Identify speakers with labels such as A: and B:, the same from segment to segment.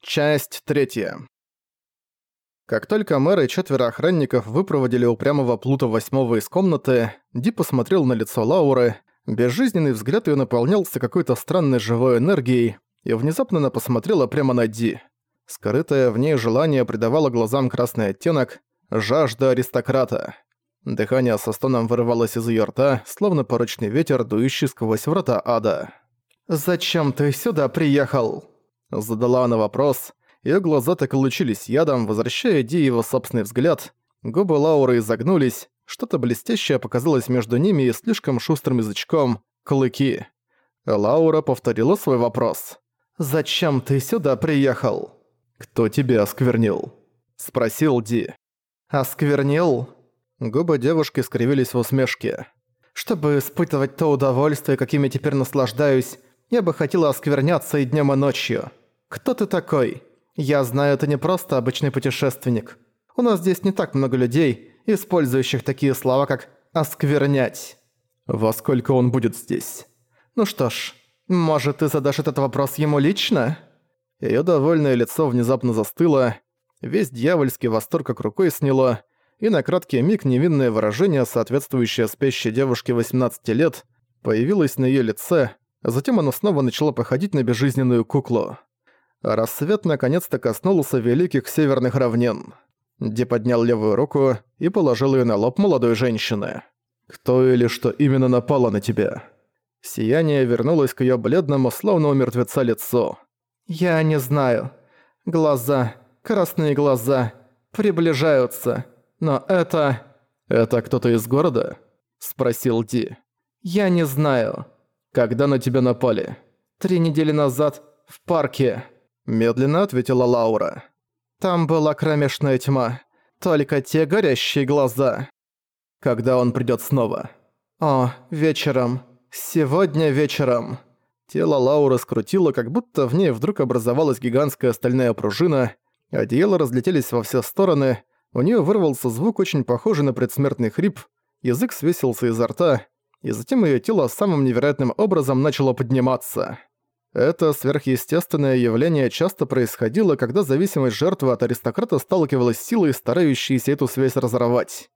A: Часть третья. Как только мэр и четверо охранников выпроводили упрямого Плута восьмого из комнаты, Ди посмотрел на лицо Лауры, безжизненный взгляд ее наполнялся какой-то странной живой энергией, и внезапно она посмотрела прямо на Ди. Скрытое в ней желание придавало глазам красный оттенок, жажда аристократа. Дыхание со стоном вырывалось из ее рта, словно порочный ветер, дующий сквозь врата ада. «Зачем ты сюда приехал?» Задала она вопрос. Её глаза так и лучились ядом, возвращая Ди его собственный взгляд. Губы Лауры изогнулись. Что-то блестящее показалось между ними и слишком шустрым язычком — клыки. Лаура повторила свой вопрос. «Зачем ты сюда приехал?» «Кто тебя осквернил?» — спросил Ди. «Осквернил?» Губы девушки скривились в усмешке. «Чтобы испытывать то удовольствие, каким я теперь наслаждаюсь, я бы хотела оскверняться и днем, и ночью. Кто ты такой? Я знаю, ты не просто обычный путешественник. У нас здесь не так много людей, использующих такие слова, как «осквернять». Во сколько он будет здесь? Ну что ж, может, ты задашь этот вопрос ему лично? Её довольное лицо внезапно застыло, весь дьявольский восторг как рукой сняло, и на краткий миг невинное выражение, соответствующее спящей девушке 18 лет, появилось на её лице, Затем оно снова начало походить на безжизненную куклу. Рассвет наконец-то коснулся великих северных равнин. Ди поднял левую руку и положил ее на лоб молодой женщины. «Кто или что именно напало на тебя?» Сияние вернулось к ее бледному, словно у мертвеца лицу. «Я не знаю. Глаза, красные глаза, приближаются. Но это...» «Это кто-то из города?» – спросил Ди. «Я не знаю». «Когда на тебя напали?» «Три недели назад, в парке», – медленно ответила Лаура. «Там была кромешная тьма. Только те горящие глаза». «Когда он придёт снова?» «О, вечером. Сегодня вечером». Тело Лауры скрутило, как будто в ней вдруг образовалась гигантская стальная пружина, одеяла разлетелись во все стороны, у неё вырвался звук, очень похожий на предсмертный хрип, язык свесился изо рта, и затем её тело самым невероятным образом начало подниматься. Это сверхъестественное явление часто происходило, когда зависимость жертвы от аристократа сталкивалась с силой, старающейся эту связь разорвать.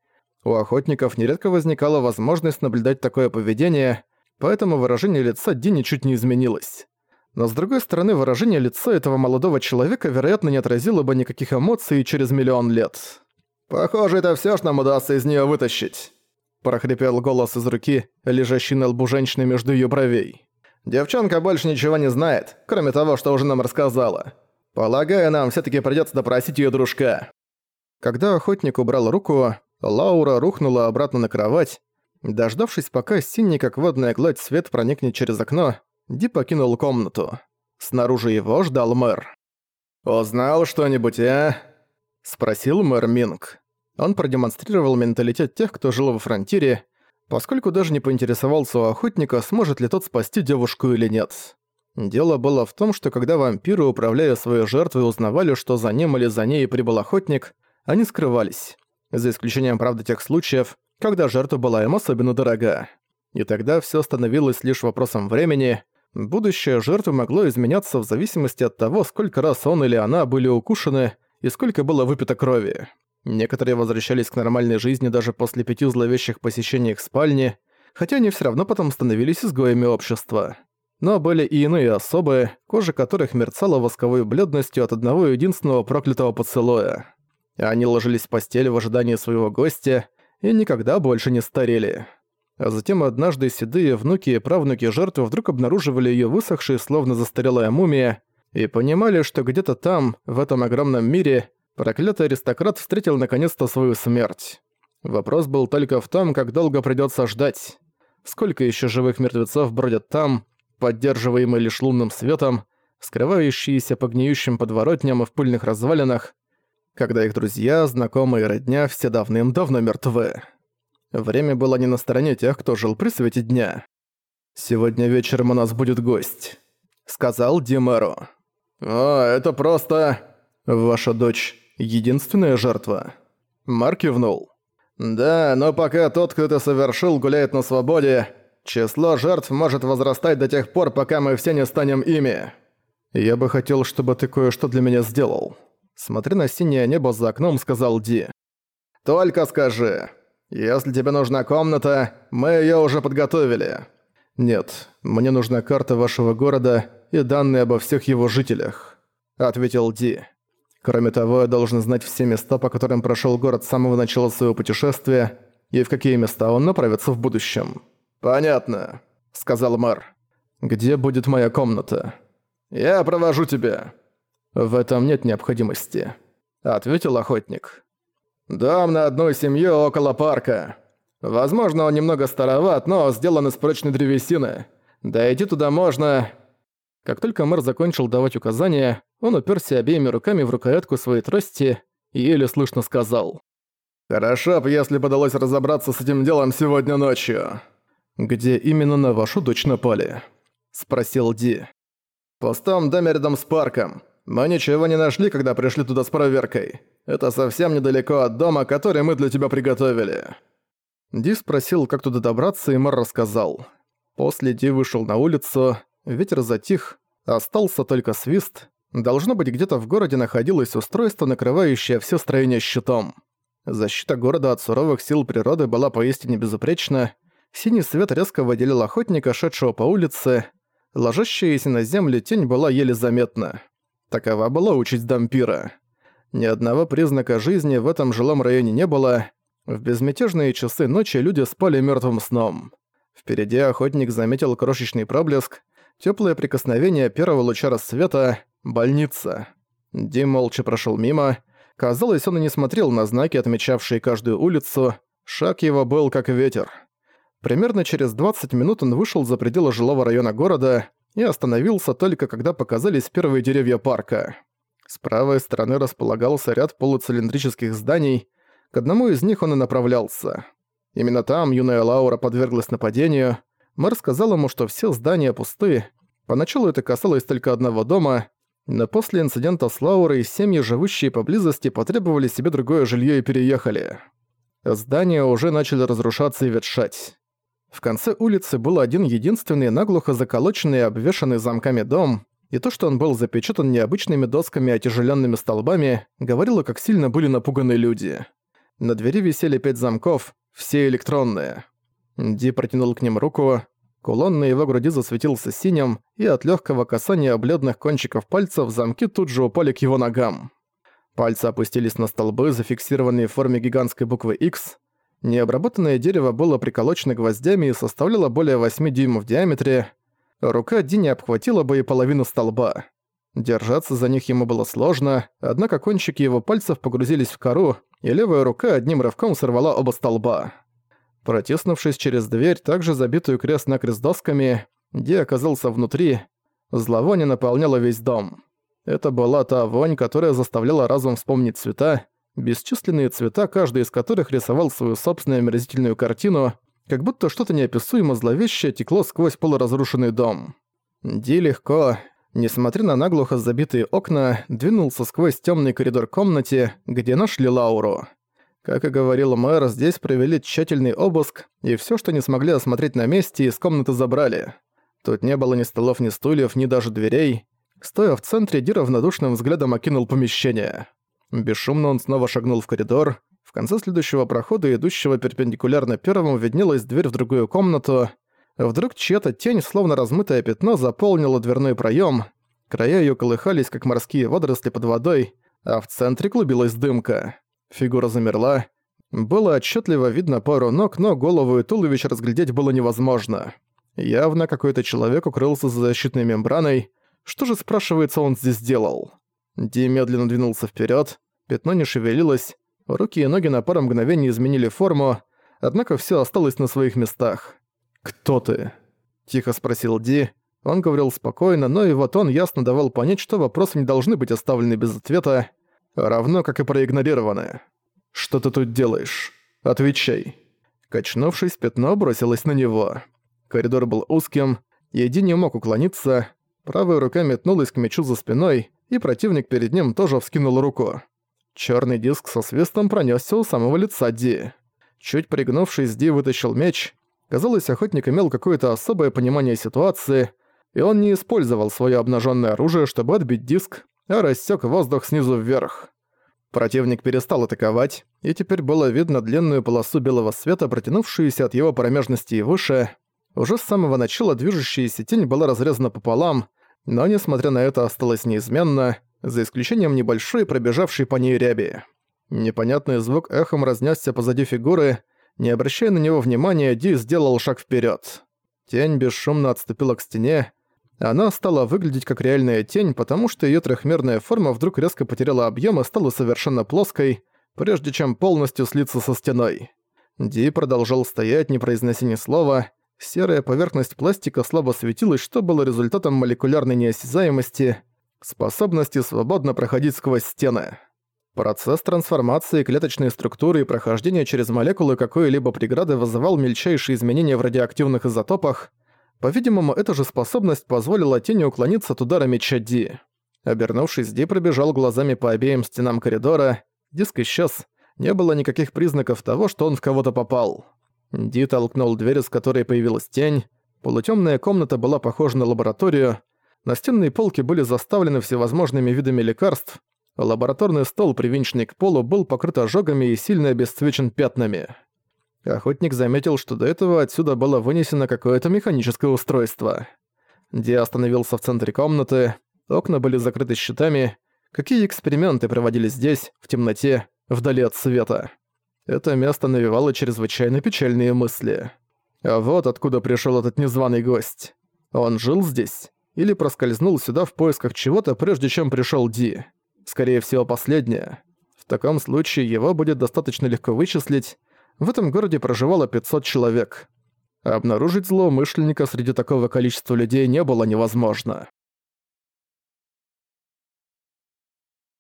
A: У охотников нередко возникала возможность наблюдать такое поведение, поэтому выражение лица Ди ничуть не изменилось. Но с другой стороны, выражение лица этого молодого человека, вероятно, не отразило бы никаких эмоций через миллион лет. «Похоже, это всё, что нам удастся из неё вытащить» прохрипел голос из руки, лежащей на лбу женщины между её бровей. «Девчонка больше ничего не знает, кроме того, что уже нам рассказала. Полагаю, нам всё-таки придётся допросить её дружка». Когда охотник убрал руку, Лаура рухнула обратно на кровать. Дождавшись, пока синий, как водная гладь, свет проникнет через окно, Ди покинул комнату. Снаружи его ждал мэр. «Узнал что-нибудь, а?» – спросил мэр Минг. Он продемонстрировал менталитет тех, кто жил во фронтире, поскольку даже не поинтересовался у охотника, сможет ли тот спасти девушку или нет. Дело было в том, что когда вампиры, управляя своей жертвой, узнавали, что за ним или за ней прибыл охотник, они скрывались. За исключением, правда, тех случаев, когда жертва была им особенно дорога. И тогда все становилось лишь вопросом времени. Будущее жертвы могло изменяться в зависимости от того, сколько раз он или она были укушены и сколько было выпито крови. Некоторые возвращались к нормальной жизни даже после пяти зловещих посещений их спальни, хотя они все равно потом становились изгоями общества. Но были и иные особы, кожа которых мерцала восковой бледностью от одного единственного проклятого поцелуя. Они ложились в постель в ожидании своего гостя и никогда больше не старели. А затем однажды седые внуки и правнуки жертвы вдруг обнаруживали ее высохшей, словно застарелая мумия, и понимали, что где-то там, в этом огромном мире, проклятый аристократ встретил наконец-то свою смерть. Вопрос был только в том, как долго придётся ждать. Сколько ещё живых мертвецов бродят там, поддерживаемые лишь лунным светом, скрывающиеся по гниющим подворотням и в пыльных развалинах, когда их друзья, знакомые и родня все давным-давно мертвы. Время было не на стороне тех, кто жил при свете дня. «Сегодня вечером у нас будет гость», — сказал Димеру. «О, это просто...» «Ваша дочь единственная жертва?» Марк кивнул. «Да, но пока тот, кто это совершил, гуляет на свободе, число жертв может возрастать до тех пор, пока мы все не станем ими». «Я бы хотел, чтобы ты кое-что для меня сделал». Смотря на синее небо за окном, сказал Ди. «Только скажи, если тебе нужна комната, мы её уже подготовили». «Нет, мне нужна карта вашего города и данные обо всех его жителях», — ответил Ди. «Кроме того, я должен знать все места, по которым прошёл город с самого начала своего путешествия, и в какие места он направится в будущем». «Понятно», — сказал мэр. «Где будет моя комната?» «Я провожу тебя». «В этом нет необходимости», — ответил охотник. «Дом на одну семью около парка. Возможно, он немного староват, но сделан из прочной древесины. Дойти туда можно...» Как только мэр закончил давать указания, он уперся обеими руками в рукоятку своей трости и еле слышно сказал. «Хорошо б, если бы удалось разобраться с этим делом сегодня ночью». «Где именно на вашу дочь напали?» – спросил Ди пустом доме рядом с парком. Мы ничего не нашли, когда пришли туда с проверкой. Это совсем недалеко от дома, который мы для тебя приготовили». Ди спросил, как туда добраться, и мэр рассказал. После Ди вышел на улицу, ветер затих, остался только свист. Должно быть, где-то в городе находилось устройство, накрывающее все строение щитом. Защита города от суровых сил природы была поистине безупречна. Синий свет резко выделил охотника, шедшего по улице, ложащаяся на землю тень была еле заметна. Такова была участь дампира. Ни одного признака жизни в этом жилом районе не было. В безмятежные часы ночи люди спали мертвым сном. Впереди охотник заметил крошечный проблеск, теплое прикосновение первого луча рассвета, больница. Дим молча прошел мимо. Казалось, он и не смотрел на знаки, отмечавшие каждую улицу. Шаг его был как ветер. Примерно через 20 минут он вышел за пределы жилого района города и остановился только когда показались первые деревья парка. С правой стороны располагался ряд полуцилиндрических зданий, к одному из них он и направлялся. Именно там юная Лаура подверглась нападению. Мэр сказал ему, что все здания пусты. Поначалу это касалось только одного дома, но после инцидента с Лаурой семьи, живущие поблизости, потребовали себе другое жилье и переехали. Здания уже начали разрушаться и ветшать. В конце улицы был один единственный наглухо заколоченный и обвешанный замками дом, и то, что он был запечатан необычными досками и отяжеленными столбами, говорило, как сильно были напуганы люди. На двери висели пять замков, все электронные. Ди протянул к ним руку, кулон на его груди засветился синим, и от легкого касания бледных кончиков пальцев замки тут же упали к его ногам. Пальцы опустились на столбы, зафиксированные в форме гигантской буквы X, Необработанное дерево было приколочено гвоздями и составляло более 8 дюймов в диаметре. Рука Дини обхватила бы и половину столба. Держаться за них ему было сложно, однако кончики его пальцев погрузились в кору, и левая рука одним рывком сорвала оба столба. Протиснувшись через дверь, также забитую крест-накрест досками, Ди оказался внутри. Зловоние наполняло весь дом. Это была та вонь, которая заставляла разум вспомнить цвета, бесчисленные цвета, каждый из которых рисовал свою собственную омерзительную картину, как будто что-то неописуемо зловещее текло сквозь полуразрушенный дом. Ди легко, несмотря на наглухо забитые окна, двинулся сквозь темный коридор комнате, где нашли Лауру. Как и говорил мэр, здесь провели тщательный обыск, и все, что не смогли осмотреть на месте, из комнаты забрали. Тут не было ни столов, ни стульев, ни даже дверей. Стоя в центре, Ди равнодушным взглядом окинул помещение. Бесшумно он снова шагнул в коридор. В конце следующего прохода, идущего перпендикулярно первому, виднелась дверь в другую комнату. Вдруг чья-то тень, словно размытое пятно, заполнила дверной проем. Края ее колыхались, как морские водоросли под водой, а в центре клубилась дымка. Фигура замерла. Было отчетливо видно пару ног, но голову и туловище разглядеть было невозможно. Явно какой-то человек укрылся за защитной мембраной. Что же, спрашивается, он здесь делал? Ди медленно двинулся вперед, пятно не шевелилось, руки и ноги на пару мгновений изменили форму, однако все осталось на своих местах. «Кто ты?» – тихо спросил Ди. Он говорил спокойно, но и вот он ясно давал понять, что вопросы не должны быть оставлены без ответа, равно как и проигнорированы. «Что ты тут делаешь? Отвечай». Качнувшись, пятно бросилось на него. Коридор был узким, и Ди не мог уклониться. Правая рука метнулась к мечу за спиной, и противник перед ним тоже вскинул руку. Черный диск со свистом пронесся у самого лица Ди. Чуть пригнувшись, Ди вытащил меч. Казалось, охотник имел какое-то особое понимание ситуации. и он не использовал свое обнаженное оружие, чтобы отбить диск, а рассек воздух снизу вверх. Противник перестал атаковать, и теперь было видно длинную полосу белого света, протянувшуюся от его промежности и выше. Уже с самого начала движущаяся тень была разрезана пополам, но, несмотря на это, осталась неизменно, за исключением небольшой пробежавшей по ней ряби. Непонятный звук эхом разнесся позади фигуры, не обращая на него внимания, Ди сделал шаг вперед. Тень бесшумно отступила к стене, она стала выглядеть как реальная тень, потому что ее трехмерная форма вдруг резко потеряла объем и стала совершенно плоской, прежде чем полностью слиться со стеной. Ди продолжал стоять, не произнося ни слова. Серая поверхность пластика слабо светилась, что было результатом молекулярной неосязаемости, способности свободно проходить сквозь стены. Процесс трансформации клеточной структуры и прохождения через молекулы какой-либо преграды вызывал мельчайшие изменения в радиоактивных изотопах, по-видимому, эта же способность позволила тени уклониться от удара меча Ди. Обернувшись, Ди пробежал глазами по обеим стенам коридора. Диск исчез. Не было никаких признаков того, что он в кого-то попал. Ди толкнул дверь, из которой появилась тень. Полутемная комната была похожа на лабораторию. Настенные полки были заставлены всевозможными видами лекарств. Лабораторный стол, привинченный к полу, был покрыт ожогами и сильно обесцвечен пятнами. Охотник заметил, что до этого отсюда было вынесено какое-то механическое устройство. Ди остановился в центре комнаты, окна были закрыты щитами. Какие эксперименты проводились здесь, в темноте, вдали от света? Это место навевало чрезвычайно печальные мысли. А вот откуда пришел этот незваный гость. Он жил здесь? Или проскользнул сюда в поисках чего-то, прежде чем пришел Ди? Скорее всего, последнее. В таком случае его будет достаточно легко вычислить, в этом городе проживало 500 человек. Обнаружить злоумышленника среди такого количества людей не было невозможно.